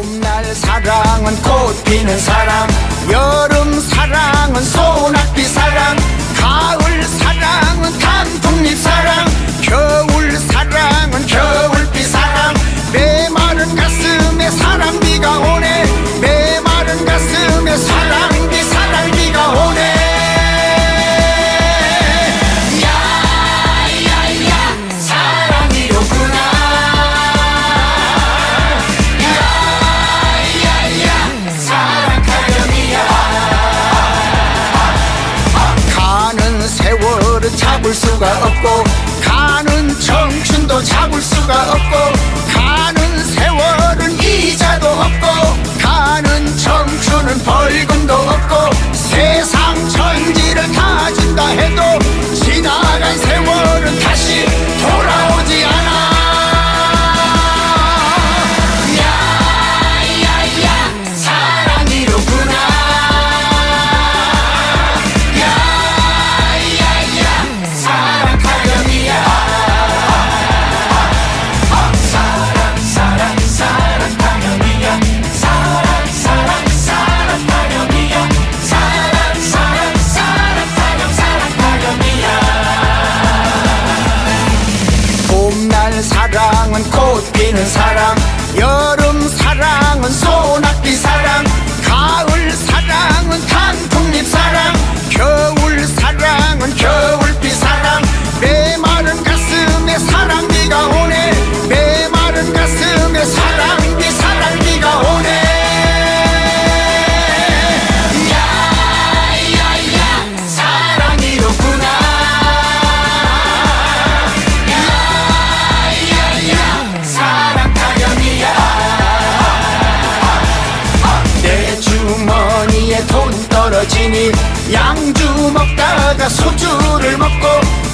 봄날 사랑은 꽃피는 사랑 여름 사랑은 소나 잡을 수가 없고 가는 청춘도 잡을 수가 없고 사랑은 꽃 피는 사랑 여름 사랑. 느껴지니 양주 먹다가 소주를 먹고